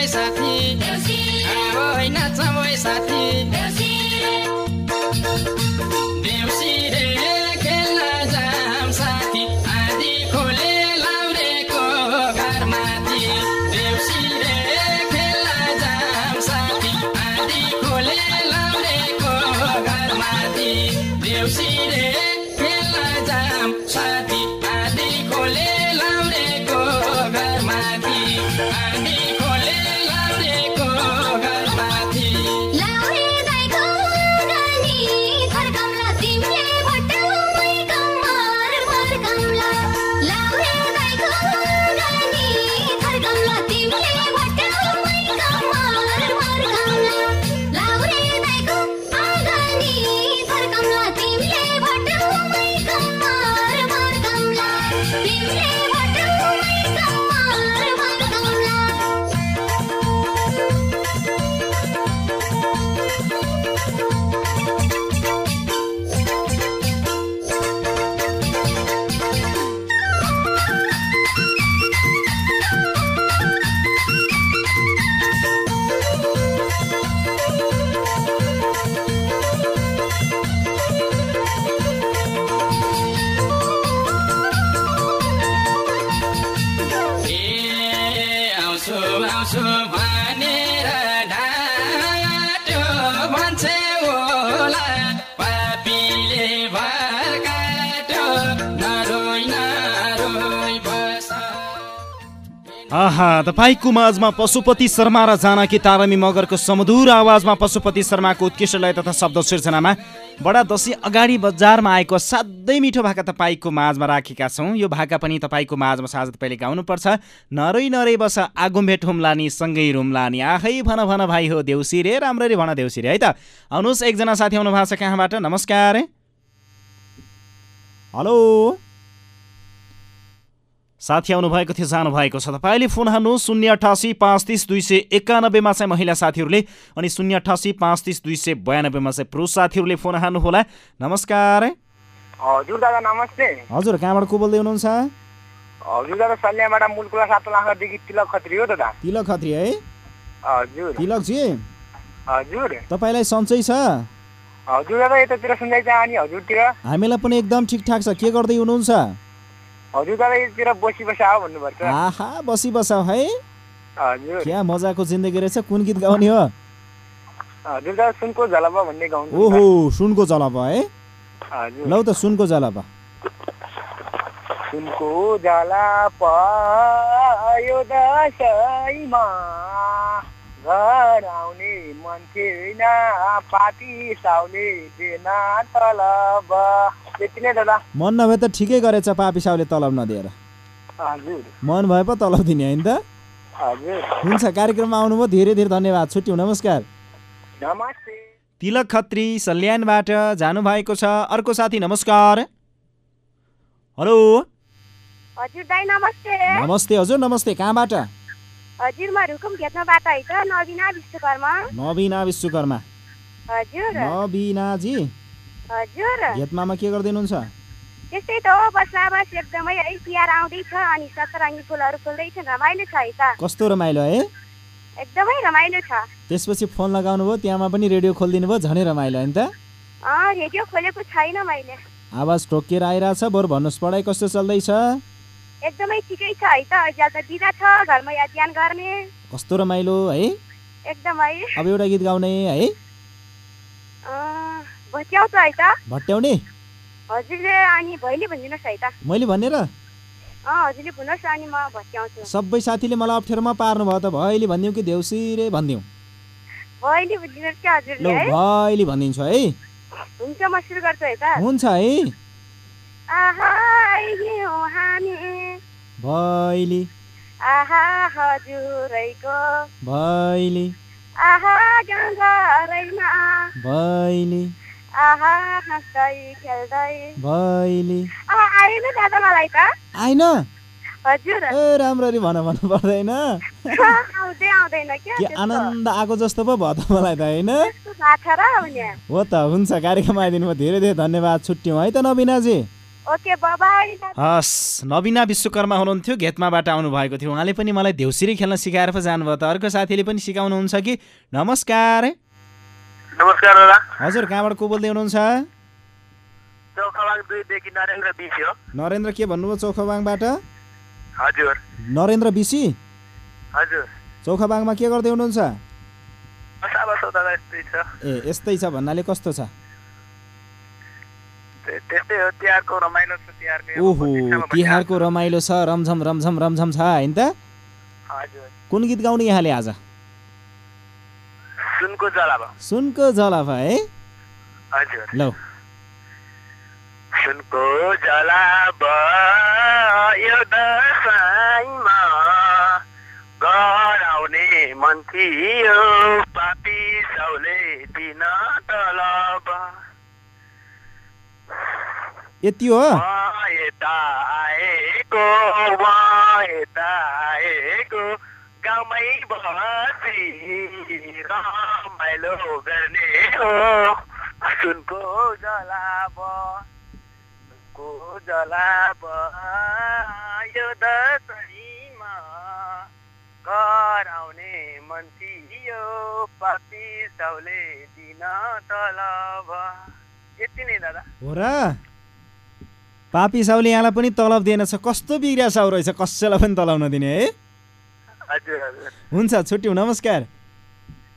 साथी। ओइ नाचम ओइ साथी। तपाईँको माझमा पशुपति शर्मा र जानकी तारामी मगरको समधुर आवाजमा पशुपति शर्माको उत्कृष्ट लय तथा शब्द सिर्जनामा बडा दसी अगाडि बजारमा आएको असाध्यै मिठो भाका तपाईँको माझमा राखेका छौँ। यो भाका पनि तपाईँको माझमा साझा तपाईँले गाउनुपर्छ। नरै नरै बस आगो भेट हुम्लानी सँगै रुम्लानी। आहै भन भन भाइ हो देउसी रे राम्ररी भन देउसी रे है त? आउनुहोस् एकजना साथी आउनु भएको छ कहाँबाट? नमस्कार। हेलो। साथी आउनु भएको थियो जानु भएको छ। तपाईँले फोन हान्नु शून्य अठासी पाँच तिस दुई सय एकानब्बेमा चाहिँ महिला साथीहरूले अनि शून्य अठासी पाँच तिस दुई सय बयानब्बेमा चाहिँ पुरुष साथीहरूले फोन हान्नुहोला। नमस्कार। हजुर दादा नमस्ते। हजुर कहाँबाट को बोल्दै हुनुहुन्छ? हजुर दादा सल्याबाट मुलकुला सात लाखदेखि तिलक खत्री हो दादा। तिलक खत्री है? हजुर। तिलकजी हजुर। तपाईँलाई सन्चै छ? हजुर दादा यतातिर सुन्दै छ अनि हजुरतिर। हामीलाई पनि एकदम ठिकठाक छ। के गर्दै हुनुहुन्छ? आहा बसी बसाउ है। क्या मजाको जिन्दगी रहेछ कुन गीत गाउने हो? सुनको झलपा भन्ने गाउनु ओहो सुनको जलप है। लौ त सुनको जलप। सुनको झलपा यो दसैँमा घर आउने मन थिएन पापी साउले देना तलब। मन नभए त ठिकै गरेछ पापी साउले तलब नदिएर। हजुर। मन भए पो तलब दिने होइन त। हजुर। हुन्छ कार्यक्रममा आउनुभयो धेरै धेरै धन्यवाद। छुट्यौँ नमस्कार। नमस्ते। तिलक खत्री सल्यानबाट जानुभएको छ। अर्को साथी नमस्कार। हेलो। हजुर दाई नमस्ते। नमस्ते हजुर नमस्ते। कहाँबाट? हजुर म रुकुम घेट्नबाट है त नवीना विश्वकर्मा। नबिना विश्वकर्मा। हजुर। नबिनाजी हजुर। घेतमामा के गर्दै हुनुहुन्छ त्यस्तै त हो बस एकदमै है तिहार आउँदैछ अनि सतरङ्गी फुलहरू फुल्दैछ रमाइलो छ है त। कस्तो रमाइलो है? एकदमै रमाइलो छ। त्यसपछि फोन लगाउनु भयो त्यहाँमा पनि रेडियो खोलिदिनु भयो झनै रमाइलो होइन त? अँ रेडियो खोलेको छैन मैले। आवाज ठोकिएर आइरहेछ बरु भन्नुहोस् पढाइ कस्तो चल्दैछ? एकदमै ठिकै छ है त अहिले त बिदा छ घरमा याद गर्ने। कस्तो रमाइलो है? एकदमै। अब एउटा गीत गाउने है। अँ, भट्याउँछ है त। भट्याउने हजुरले अनि भैली भनिदिनुहोस् है त। मैले भनेर? अँ हजुरले भन्नुहोस् अनि म भट्याउँछु सबै साथीले मलाई अप्ठ्यारोमा पार्नु भयो त भैली भनिदिउँ कि देउसिरे भनिदिउँ? भैली भनिदिनुहोस् क्या ल हजुरले है। भैली भनिदिन्छु है। हुन्छ म सुरु गर्छु है त। हुन्छ है। आहा आइदियौँ हामी। भैली। आहा हजुरैको भैली। आहा भैली। आइन ए राम्ररी भन भन्नु पर्दैन। के। आनन्द आएको जस्तो पो भयो त मलाई त होइन? हो त हुन्छ कार्यक्रम आइदिनु भयो। धेरै धेरै धन्यवाद छुट्यौँ है त नबिनाजी। बाबाई हस् नबिना विश्वकर्मा हुनुहुन्थ्यो घेतमाबाट आउनुभएको थियो। उहाँले पनि मलाई देउसिरी खेल्न सिकाएर पो जानुभयो त। अर्को साथीले पनि सिकाउनुहुन्छ कि? नमस्कार। नमस्कार दादा। हजुर कहाँबाट को बोल्दै हुनुहुन्छ? नरेन्द्र बिसी हो। नरेन्द्र के भन्नुभयो चौखाबाङबाट हजुर। नरेन्द्र बिसी हजुर। चौखाबाङमा के गर्दै हुनुहुन्छ? ए यस्तै छ भन्नाले कस्तो छ? ओहो तिहारको रमाइलो छ रमझम रमझम रमझम छ होइन? त कुन गीत गाउने यहाँले आज? सुनको जलाभ सुनको जलाफा है? हजुर। लौ। सुनको जलाभ यो दसैँमा गराउने मन थियो पापी सौले दिन तलब। यति हो? यता आएको यता आएको गाउँमै बसी रमाइलो गर्ने हो सुनको जलाब सुनको जलाब यो दसैँमा कराउने मन थियो पापी साउले दिन तलब यति नै दादा हो र पापी साउले यहाँलाई पनि तलब दिएन छ। कस्तो बिग्रिया साउ रहेछ? कसैलाई पनि तलब नदिने है? हुन्छ छुट्यौँ। नमस्कार।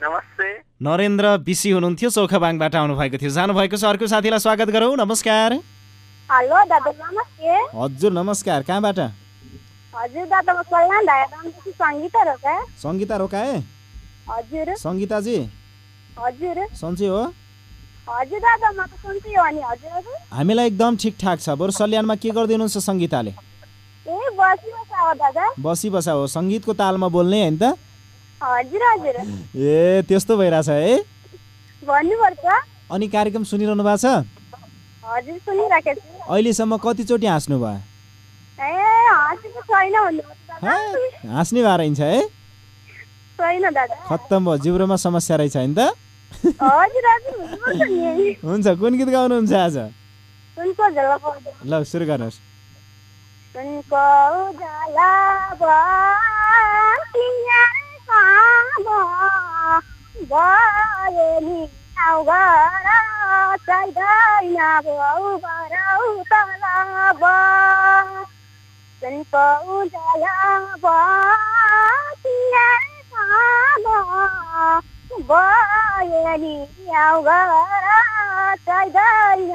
नमस्ते। नरेन्द्र बिसी हुनुहुन्थ्यो चौखाबाङबाट आउनुभएको थियो। जानुभएको छ अर्को साथीलाई स्वागत गरौँ। नमस्कार। हेलो दादा नमस्ते। हजुर नमस्कार। कहाँबाट? हजुर दादा म कल्याण धारादेखि सङ्गीता रोका। सङ्गीता रोकाए हजुर। सङ्गीताजी? हजुर। सन्चै हो? हजुर दादा म त सुन्छु हो अनि हजुरहरू हामीलाई एकदम ठिकठाक छ। बरु सल्यानमा के गर्दै हुनुहुन्छ सङ्गीताले? हो बसी बसा हो सङ्गीतको तालमा बोल्ने होइन त? हजुर हजुर। ए त्यस्तो भइरहेछ है? अनि कार्यक्रम सुनिरहनु भएको छ? अहिलेसम्म कतिचोटि हाँस्नु भयो? हाँस्ने भएर हिँड्छ है? खत्तम भयो। जिब्रोमा समस्या रहेछ होइन त? हुन्छ। कुन गीत गाउनुहुन्छ आज? ल सुरु गर्नुहोस्। सुनको उजाला बयनी आउ घर चाहिँदैन भाउ भरौ तलब। सुनको उजाला बयनी आउ घर चाहिँदैन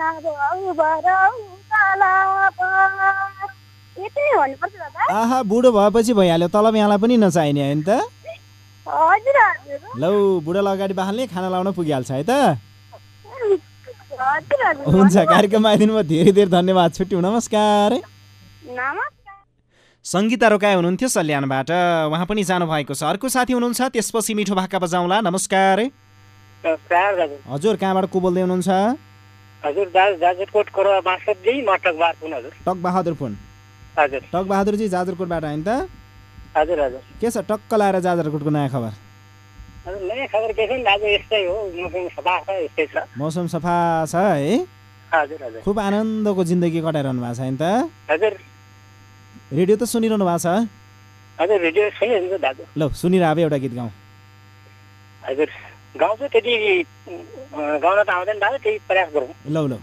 आहा बुढो भएपछि भइहाल्यो। तलब यहाँलाई पनि नचाहिने होइन त। हजुर हजुर। लौ बुढालाई अगाडि बाहाल्ने खाना लाउन पुगिहाल्छ है त। हुन्छ कार्यक्रममा आइदिनु भयो। धेरै धेरै धन्यवाद छुट्यौँ नमस्कार। नमस्कार। सङ्गीता रोकाए हुनुहुन्थ्यो सल्यानबाट। उहाँ पनि जानुभएको छ। अर्को साथी हुनुहुन्छ त्यसपछि मिठो भाका बजाउँला। नमस्कार। हजुर कहाँबाट को बोल्दै हुनुहुन्छ? हजुर दाजु जाजरकोट कोरवा बाँसदी मटक बारपुन हजुर। टक बहादुर पुन। टक बहादुरजी जाजरकोटबाट होइन त? हजुर हजुर। के छ? टक्क लाएर जाजरकोटको नयाँ खबर? नयाँ खबर के छ यस्तै हो। मौसम सफा छ यस्तै छ। मौसम सफा छ है? हजुर हजुर। खुब आनन्दको जिन्दगी कटाइरहनु भएको छ होइन त? हजुर। रेडियो त सुनिरहनु भएको छ? हजुर रेडियो दाजु। ल सुनिर अब एउटा गीत गाउँ। हजुर। गाउँछु त्यति अँ, गाउन त आउँदैन दाजु त्यही प्रयास गरौँ। लौ लौ।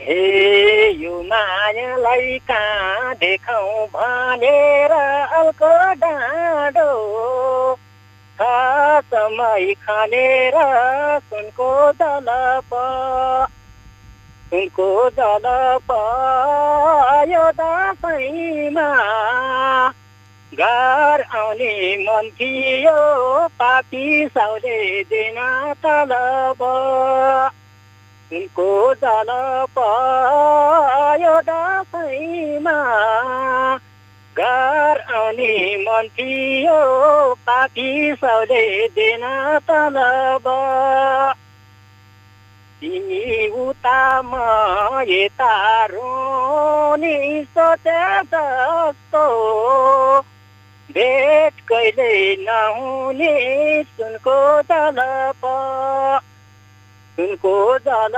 हे यो मायालाई कहाँ देखाउँ भनेर अल्को डाँडो। समय खानेर सुनको जलप। सुनको जलप यो दसैँमा। घर आउने मन थियो पापी साउले दिन तलब। सुनको जल पायो दसैँमा? घर आउने मन थियो पापी सौले दिन तलब। उता म यता रोनी सोचे जस्तो। भेट कहिले नहुने सुनको जलप सुनको जल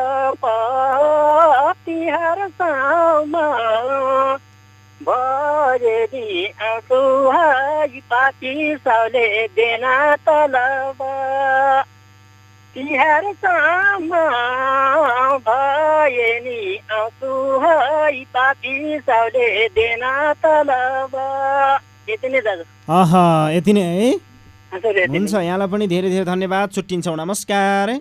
तिहार सामा। भरेली आँसु हाई पाती साउले देना तलब। तिहार सामा भए नि आँसु हाई पाती साउले देना तलब। यति नै दाजु। यति नै है। हुन्छ यहाँलाई पनि धेरै धेरै धन्यवाद। छुट्टिन्छौँ। नमस्कार।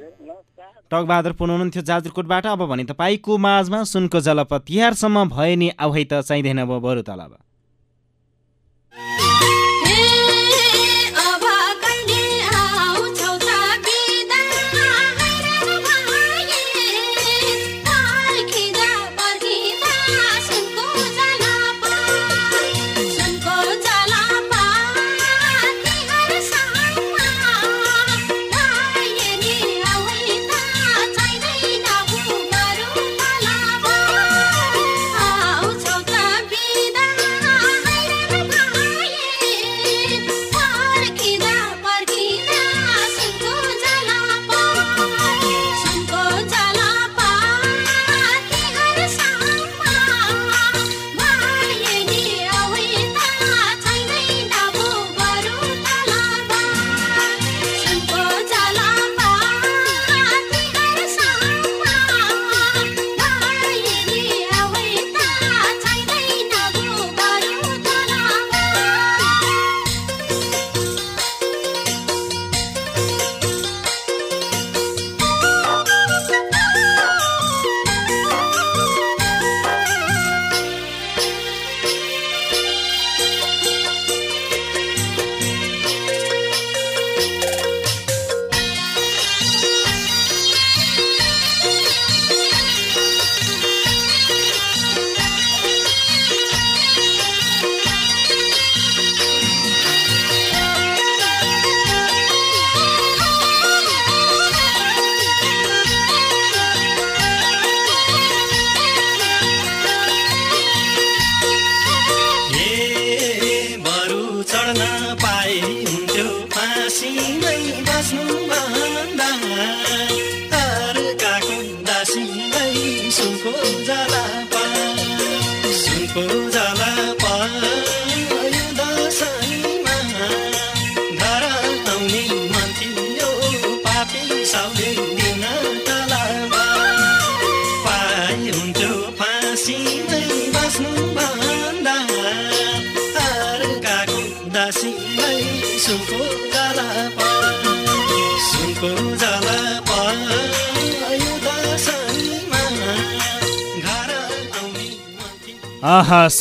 टकबहादुर पुन हुनुहुन्थ्यो जाजरकोटबाट। अब भने तपाईँको माझमा सुनको जलप तिहारसम्म भए नि आउहै त चाहिँदैन अब बरु तलब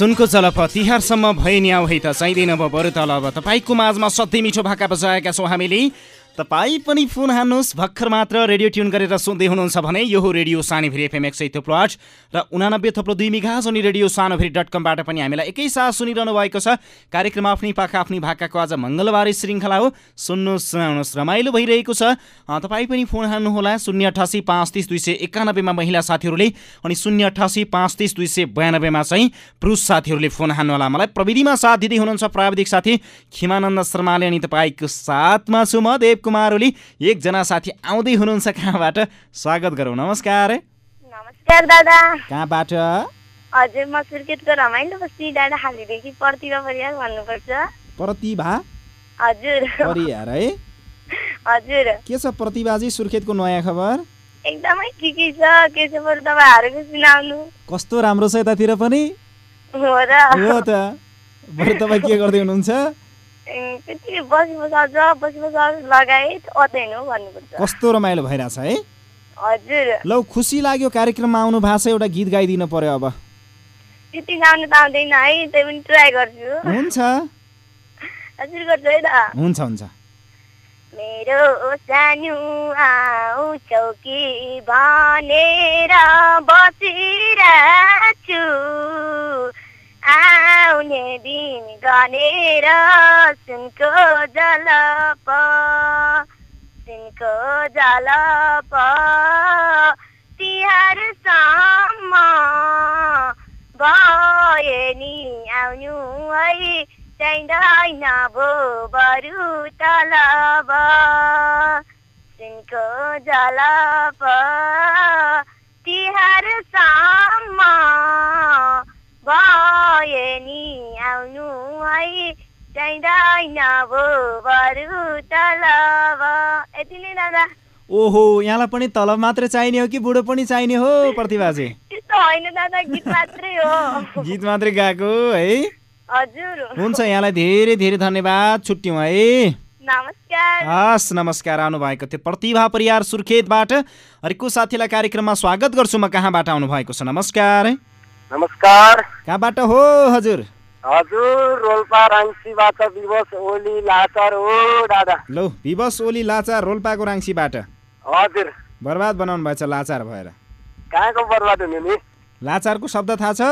सुनको जलप तिहारसम्म भए नि आउ है त। चाहिँदैन अब बरु तल अब तपाईँको माझमा सधैँ मिठो भाका बजाएका छौँ हामीले। तपाईँ पनि फोन हान्नुहोस्। भर्खर मात्र रेडियो ट्युन गरेर सुन्दै हुनुहुन्छ भने यो हो रेडियो सानीभेरी एफएम एक सय थोप्लो आठ र उनानब्बे थोप्लो दुई मिघा अनि रेडियो सानोभेरी डट कमबाट पनि हामीलाई एकैसाथ सुनिरहनु भएको छ। कार्यक्रम आफ्नै पाखा आफ्नै भाकाको आज मङ्गलबारे श्रृङ्खला हो। सुन्नुहोस् सुनाउनुहोस्। रमाइलो भइरहेको छ। तपाईँ पनि फोन हान्नुहोला। शून्य अठासी पाँच तिस दुई सय एकानब्बेमा महिला साथीहरूले अनि शून्य अठासी पाँच तिस दुई सय बयानब्बेमा चाहिँ पुरुष साथीहरूले फोन हान्नुहोला। मलाई प्रविधिमा साथ दिँदै हुनुहुन्छ प्राविधिक साथी खिमानन्द शर्माले अनि तपाईँको साथमा छु म देव कुमार ओली एकजना साथी आउँदै हुनुहुन्छ कहाँबाट? स्वागत गरौँ। नमस्कार। नमस्कार दादा। कहाँबाट? हजुर म सुर्खेतको रमाइलो बस्ती डाँडा खालीदेखि प्रतिभा परियार भन्नुपर्छ। प्रतिभा? हजुर। परियार है? हजुर। के छ प्रतिभाजी सुर्खेतको नयाँ खबर? एकदमै ठिकै छ। के छ बरु तपाईँहरूको सुनाउनु? कस्तो राम्रो छ यतातिर पनि? हो र। हो त। बरु तपाईँ के गर्दै हुनुहुन्छ? त्यति लगायत हो भन्नुपर्छ। कस्तो रमाइलो भइरहेछ है? हजुर। लौ खुसी लाग्यो कार्यक्रममा आउनु भएको छ एउटा गीत गाइदिनु पर्यो अब। त्यति गाउनु त आउँदैन है त्यही पनि ट्राई गर्छु। हुन्छ। हजुर गर्छु है त हुन्छ हुन्छ। मेरो सानो आउँछौ कि भनेर बसिरहेछु। आउने दिन गनेर सुनको जलप सुनको जलप तिहारसम्म भए नि आउनु है चाहिँदैन भो बरु तलब। सुनको जलप तिहारसम्म भए नि आउनु है चाहिँदैन भो बरु तलब यति नै दादा ओहो यहाँलाई पनि तलब मात्र चाहिने हो कि बुढो पनि चाहिने हो प्रतिभाजी? होइन दादा गीत मात्रै हो। गीत मात्रै गाएको है हजुर। हुन्छ यहाँलाई धेरै धेरै धन्यवाद छुट्यौँ है नमस्कार। हस् नमस्कार आउनुभएको थियो। प्रतिभा परियार सुर्खेतबाट अर्को साथीलाई कार्यक्रममा स्वागत गर्छु। म कहाँबाट आउनुभएको छ? नमस्कार। नमस्कार। कहाँबाट हो हजुर? हजुर रोल्पा राङ्सीबाट विवश ओली लाचार हो दादा। लौ विवश ओली लाचार रोल्पाको राङ्सीबाट। हजुर। बर्बाद बनाउनु भएछ लाचार भएर। कहाँको बर्बाद हुने नि? लाचारको शब्द थाहा छ?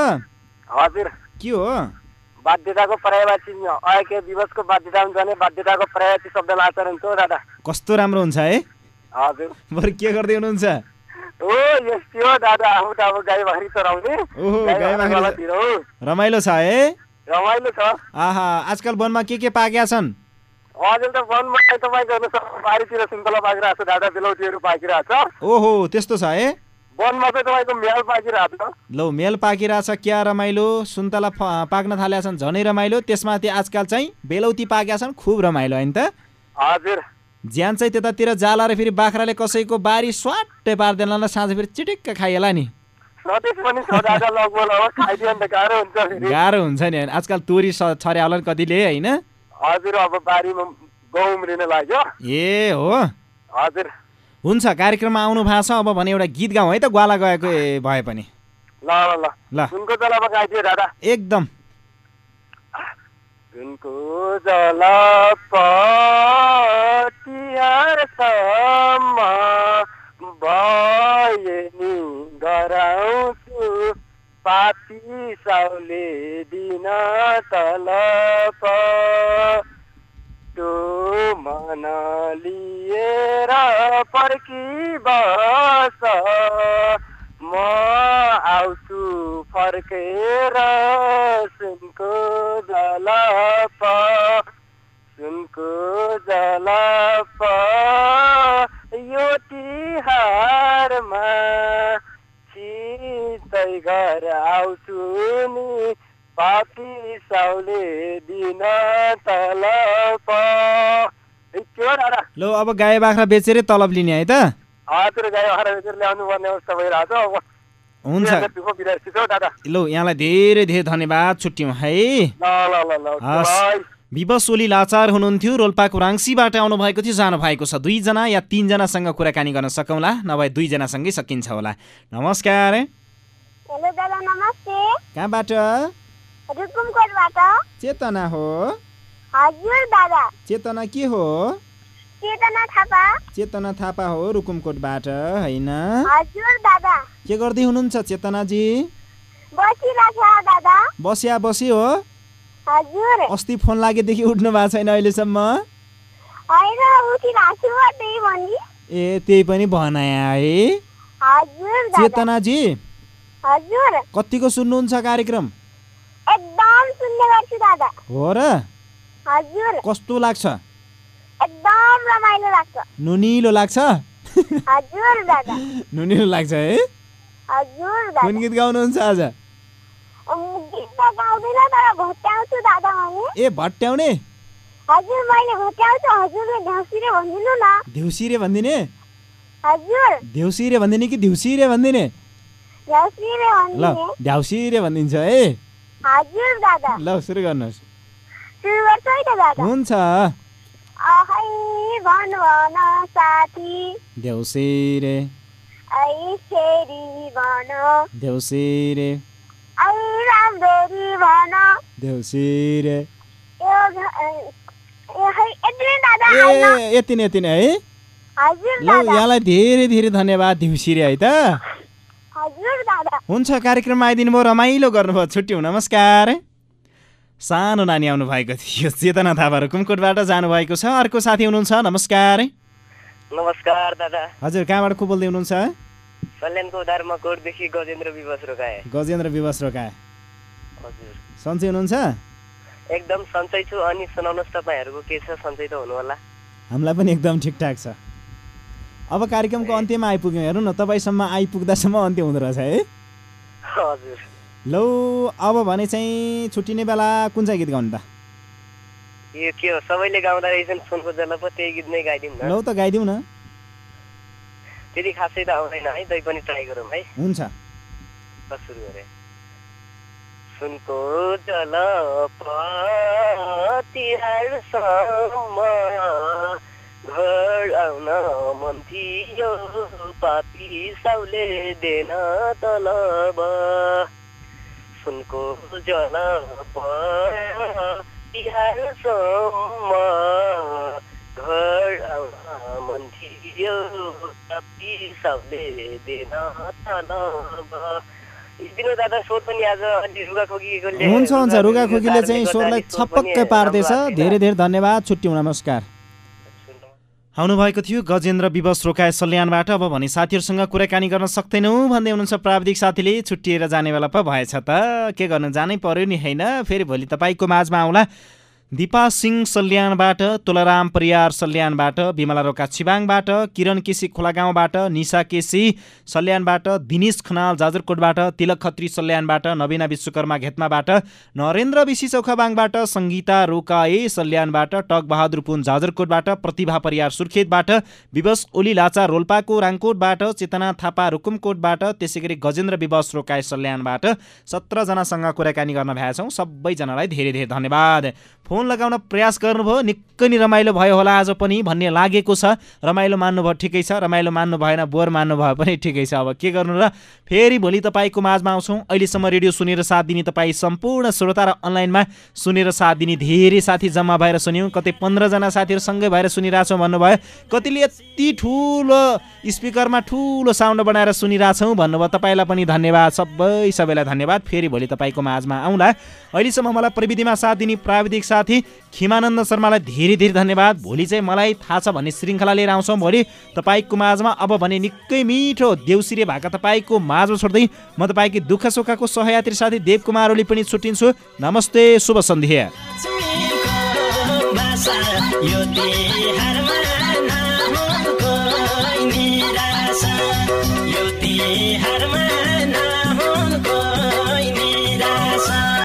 हजुर। के हो? बाध्यताको पर्यायवाची अयके विवशको बाध्यता हुन्छ भने बाध्यताको पर्यायवाची शब्द लाचार हुन्छ हो दादा। कस्तो राम्रो हुन्छ है? हजुर। बरु के गर्दै हुनुहुन्छ? रमाइलो छ है रमाइलो छ। आहा आजकल वनमा के के पाकेका छन्? हजुर त वनमा तपाईँको बारीतिर सुन्तला पाकिरहेको छ दादा बेलौटीहरू पाकिरहेको छ। ओहो त्यस्तो छ है वनमा चाहिँ तपाईँको म्याल पाकिरहेको छ। लौ मेल पाकिरहेछ क्या रमाइलो? सुन्तला पाक्न थालेका छन् झनै रमाइलो। त्यसमाथि आजकल चाहिँ बेलौती पाकेका छन् खुब रमाइलो होइन त? हजुर। ज्यान चाहिँ त्यतातिर जाला र फेरि बाख्राले कसैको बारी स्वाट्टै पार्दैन ल साँझ फेरि चिटिक्क खाइएला नि। गाह्रो हुन्छ नि होइन? आजकल तोरी छर्या होला नि कतिले होइन? हजुर अब बारीमा गहुँ उम्रिन लाग्यो। ए हो? हजुर। हुन्छ कार्यक्रममा आउनु भएको छ अब भने एउटा गीत गाउँ है त ग्वाला गएको भए पनि। ल ल ल। सुनको एकदम। सुनको जला तिहारसम्म भए नि गराउँछु पापी साउले दिन तलप त्यो मन लिएर पर्की बस म आउँछु फर्केर सुनको जलप सुनको जलप। यो तिहारमा छिटै घर आउँछु नि पापी साउले दिन तलप। लौ अब गाई बाख्रा बेचेरै तलब लिने है त। हजुर गाई ल्याउनु पर्ने अवस्था भइरहेको छ अब हुन्छ। लौ यहाँलाई धेरै धेरै धन्यवाद छुट्यौँ है। विवश ओली लाचार हुनुहुन्थ्यो रोल्पाको राङ्सीबाट आउनुभएको थियो जानु भएको छ दुईजना या तिनजनासँग कुराकानी गर्न सकौँला नभए दुईजनासँगै सकिन्छ होला। नमस्कार। हेलो दादा नमस्ते। कहाँबाट? चेतना हो। हजुर दादा। चेतना के हो? चेतना थापा। चेतना थापा हो रुकुमकोटबाट होइन? हजुर दादा। के गर्दै हुनुहुन्छ चेतनाजी? बसिया बसी हो? हजुर। अस्ति फोन लागेदेखि उठ्नु भएको छैन अहिलेसम्म। ए त्यही पनि भनाया है। चेतनाजी। हजुर। कतिको सुन्नुहुन्छ कार्यक्रम? एकदम सुन्ने गर्छु दादा। हो र? हजुर। कस्तो लाग्छ? एकदम रमाइलो लाग्छ। नुनिलो लाग्छ? हजुर दादा। नुनिलो लाग्छ है? हजुर दादा। कुन गीत गाउनुहुन्छ आज? गीत त गाउँदैन तर भट्याउँछु दादा मैले ए भट्ट्याउने हजुर मैले भट्याउँछु। हजुरले ढाँसिरे भनिदिनु न। देउसिरे भनिदिने? हजुर। देउसिरे भनिदिने कि दिउसिरे भनिदिने? ढाँसिरे ल भनिदिने। ध्याउसिरे भनिदिन्छ है। हजुर दादा। ल सुरु गर्नुहोस्। सुरु गर्छु है त दादा। हुन्छ। देउसिरे। देउसिरे। देउसिरे। ए है यति नै? यति नै है? हजुर ल यहाँलाई धेरै धेरै धन्यवाद दिउसिरे है त। हजुर दादा हुन्छ कार्यक्रममा आइदिनु भयो रमाइलो गर्नुभयो छुट्टी नमस्कार। सानो नानी आउनु भएको थियो। चेतना थापाहरू कुमकोटबाट जानुभएको छ। अर्को साथी हुनुहुन्छ नमस्कार। नमस्कार दादा। हजुर कहाँबाट को बोल्दै हुनुहुन्छ? गजेन्द्र विवश रोकाए सन्चै हुनुहुन्छ? एकदम सन्चै छु। अनि सुनाउनुहोस् तपाईँहरूको के छ? सन्चै त हुनु होला हामीलाई पनि एकदम ठिकठाक छ। अब कार्यक्रमको अन्त्यमा आइपुग्यौँ। हेरौँ न तपाईँसम्म आइपुग्दासम्म अन्त्य हुँदो रहेछ है। हजुर। लौ अब भने चाहिँ छुट्टिने बेला कुन चाहिँ गीत गाउनु त? यो के हो सबैले गाउँदा रहेछन् सुनको जल पो त्यही गीत नै गाइदिउँ न। लौ त गाइदिउँ न। त्यति खासै त आउँदैन है तै पनि ट्राई गरौँ है। हुन्छ। सुरु गरे। सुनको जल तिहारसम्म घर आउन मन थियो पापी साउले देन तलब। सुनको जल तिहारसम्म घर मन थियो पापी साउले देन तलब दिनु दादा स्वर पनि आज अलि रुगाखोकीकोले हुन्छ हुन्छ। रुगा खोकीले चाहिँ स्वरलाई छपक्कै पार्दैछ। धेरै धेरै धन्यवाद। छुट्टी नमस्कार। आउनुभएको थियो गजेन्द्र विवश रोकाए सल्यानबाट। अब भने साथीहरूसँग कुराकानी गर्न सक्दैनौँ भन्दै हुनुहुन्छ प्राविधिक साथीले छुट्टिएर जाने बेला पो भएछ त। के गर्नु जानै पर्यो नि होइन फेरि भोलि तपाईँको माझमा आउला। दिपा सिंह सल्यानबाट तुलाराम परियार सल्यानबाट बिमला रोका छिबाङबाट किरण केसी खोलागाउँबाट निशा केसी सल्यानबाट दिनेश खनाल जाजरकोटबाट तिलक खत्री सल्यानबाट नवीना विश्वकर्मा घेतमाबाट नरेन्द्र विशी चौखाबाङबाट सङ्गीता रोकाए सल्यानबाट टक बहादुर पुन जाजरकोटबाट प्रतिभा परियार सुर्खेतबाट विवश ओली लाचा रोल्पाको राङकोटबाट चेतना थापा रुकुमकोटबाट त्यसै गरी गजेन्द्र विवश रोकाए सल्यानबाट। सत्रजनासँग कुराकानी गर्न भएका छौँ सबैजनालाई धेरै धेरै धन्यवाद। फोन लगाउन प्रयास गर्नुभयो। निकै नै रमाइलो भयो होला आज पनि भन्ने लागेको छ। रमाइलो मान्नुभयो ठिकै छ। रमाइलो मान्नु भएन बोर मान्नु भयो पनि ठिकै छ। अब के गर्नु र? फेरि भोलि तपाईँको माझमा आउँछौँ। अहिलेसम्म रेडियो सुनेर साथ दिने तपाईँ सम्पूर्ण श्रोता र अनलाइनमा सुनेर साथ दिने धेरै साथी जम्मा भएर सुन्यौँ। कतै पन्ध्रजना साथीहरू सँगै भएर सुनिरहेछौँ भन्नुभयो। कतिले यति ठुलो स्पिकरमा ठुलो साउन्ड बनाएर सुनिरहेछौँ भन्नुभयो। तपाईँलाई पनि धन्यवाद। सबै सबैलाई धन्यवाद। फेरि भोलि तपाईँको माझमा आउँला। अहिलेसम्म मलाई प्रविधिमा साथ दिने प्राविधिक साथी खिमानन्द शर्मालाई धेरै धेरै धन्यवाद। भोलि चाहिँ मलाई थाहा छ भन्ने श्रृङ्खला लिएर आउँछौँ। भोलि तपाईँको माझमा अब भने निकै मिठो देउसिरे भएका तपाईँको माझमा छोड्दै म तपाईँको दुःख सुखको सहयात्री साथी देव कुमार ओली पनि छुट्टिन्छु। नमस्ते शुभ सन्ध्या। यो